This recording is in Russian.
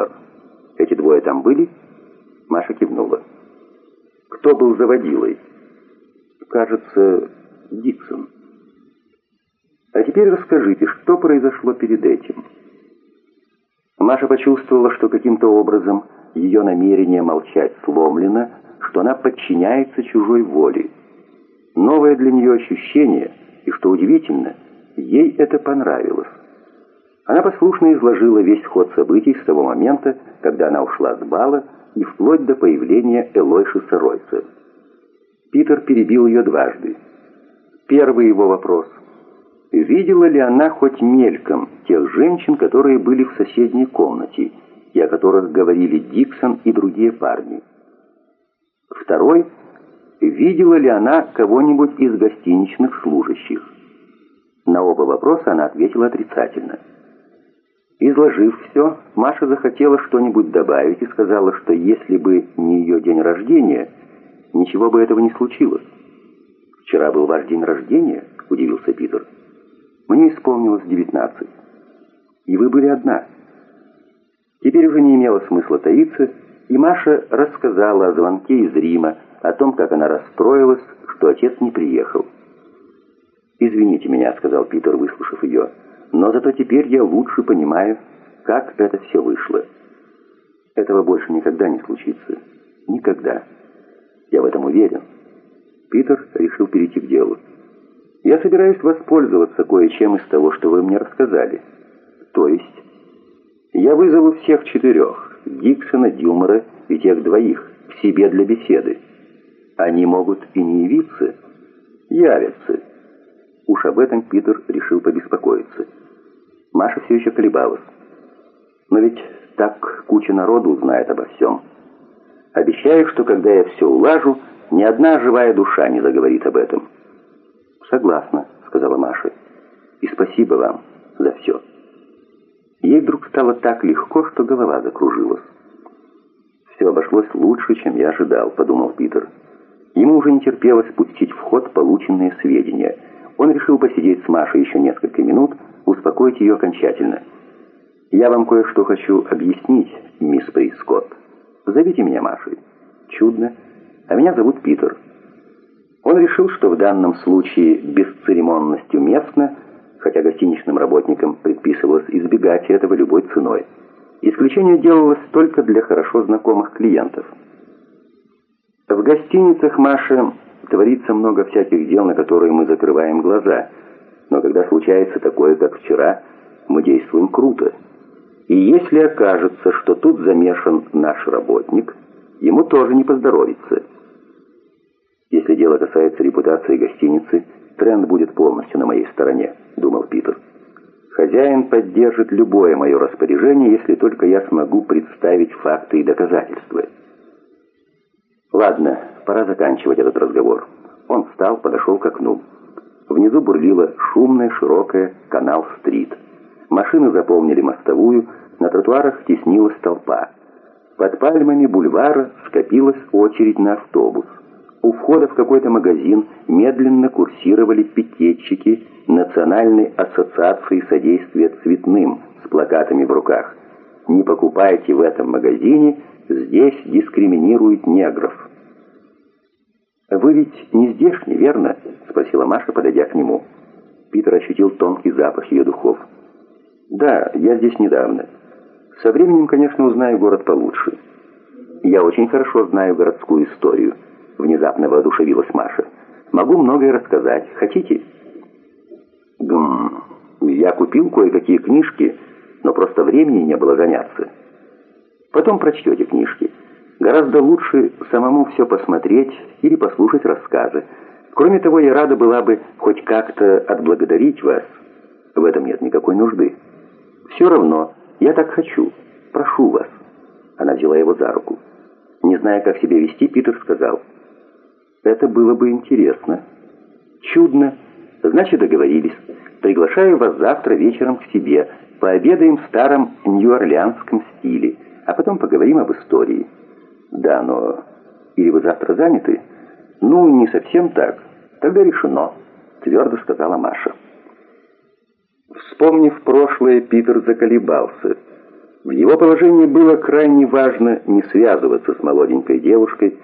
Дилмар. Эти двое там были?» Маша кивнула. «Кто был заводилой?» «Кажется, Диксон». «А теперь расскажите, что произошло перед этим?» Маша почувствовала, что каким-то образом ее намерение молчать сломлено, что она подчиняется чужой воле. Новое для нее ощущение, и, что удивительно, ей это понравилось. Она послушно изложила весь ход событий с того момента, когда она ушла с бала, и вплоть до появления Элойши Соройца. Питер перебил ее дважды. Первый его вопрос. Видела ли она хоть мельком тех женщин, которые были в соседней комнате, и о которых говорили Диксон и другие парни? Второй. Видела ли она кого-нибудь из гостиничных служащих? На оба вопроса она ответила отрицательно. Изложив все, Маша захотела что-нибудь добавить и сказала, что если бы не ее день рождения, ничего бы этого не случилось. «Вчера был ваш день рождения?» – удивился Питер. «Мне исполнилось девятнадцать. И вы были одна». Теперь уже не имело смысла таиться, и Маша рассказала о звонке из Рима, о том, как она расстроилась, что отец не приехал. «Извините меня», — сказал Питер, выслушав ее, «но зато теперь я лучше понимаю, как это все вышло. Этого больше никогда не случится. Никогда. Я в этом уверен». Питер решил перейти к делу. «Я собираюсь воспользоваться кое-чем из того, что вы мне рассказали. То есть, я вызову всех четырех, Диксона, Дюмора и тех двоих, к себе для беседы. Они могут и не явиться, явятся». Уж об этом Питер решил побеспокоиться. Маша все еще колебалась. Но ведь так куча народу узнает обо всем. Обещаю, что когда я все улажу, ни одна живая душа не заговорит об этом. «Согласна», — сказала Маша. «И спасибо вам за все». Ей вдруг стало так легко, что голова закружилась. «Все обошлось лучше, чем я ожидал», — подумал Питер. Ему уже не терпелось пустить в ход полученные сведения. Он решил посидеть с Машей еще несколько минут, успокоить ее окончательно. «Я вам кое-что хочу объяснить, мисс Прискотт. Зовите меня Машей». «Чудно а меня зовут Питер». Он решил, что в данном случае бесцеремонность уместна, хотя гостиничным работникам предписывалось избегать этого любой ценой. Исключение делалось только для хорошо знакомых клиентов. В гостиницах Маши творится много всяких дел, на которые мы закрываем глаза, но когда случается такое, как вчера, мы действуем круто. И если окажется, что тут замешан наш работник, ему тоже не поздоровится – если дело касается репутации гостиницы, тренд будет полностью на моей стороне, думал Питер. Хозяин поддержит любое мое распоряжение, если только я смогу представить факты и доказательства. Ладно, пора заканчивать этот разговор. Он встал, подошел к окну. Внизу бурлила шумная, широкая канал-стрит. Машины заполнили мостовую, на тротуарах теснилась толпа. Под пальмами бульвара скопилась очередь на автобус. У входа в какой-то магазин медленно курсировали пикетчики Национальной ассоциации содействия цветным с плакатами в руках. «Не покупайте в этом магазине, здесь дискриминируют негров». «Вы ведь не здешний, верно?» — спросила Маша, подойдя к нему. Питер ощутил тонкий запах ее духов. «Да, я здесь недавно. Со временем, конечно, узнаю город получше. Я очень хорошо знаю городскую историю». Внезапно воодушевилась Маша. «Могу многое рассказать. Хотите?» «Гм... Я купил кое-какие книжки, но просто времени не было заняться. Потом прочтете книжки. Гораздо лучше самому все посмотреть или послушать рассказы. Кроме того, я рада была бы хоть как-то отблагодарить вас. В этом нет никакой нужды. Все равно, я так хочу. Прошу вас». Она взяла его за руку. Не зная, как себя вести, Питер сказал... Это было бы интересно. Чудно. Значит, договорились. Приглашаю вас завтра вечером к себе. Пообедаем в старом нью-орлеанском стиле, а потом поговорим об истории. Да, но... Или вы завтра заняты? Ну, не совсем так. Тогда решено, твердо сказала Маша. Вспомнив прошлое, Питер заколебался. В его положении было крайне важно не связываться с молоденькой девушкой,